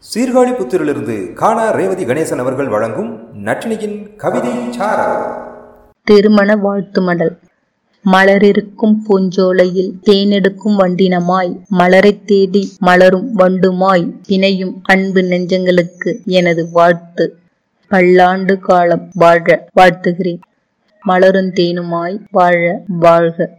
சீர்காழி புத்திரிலிருந்து காணா ரேவதி கணேசன் அவர்கள் வழங்கும் நட்டினியின் கவிதை திருமண வாழ்த்து மடல். மலரிருக்கும் பூஞ்சோலையில் தேனெடுக்கும் வண்டினமாய் மலரைத் தேடி மலரும் வண்டுமாய் பிணையும் அன்பு நெஞ்சங்களுக்கு எனது வாழ்த்து. பல்லாண்டு காலம் வாழ வாழ்த்துகிறேன். மலரும் தேனுமாய் வாழ வாழ்க.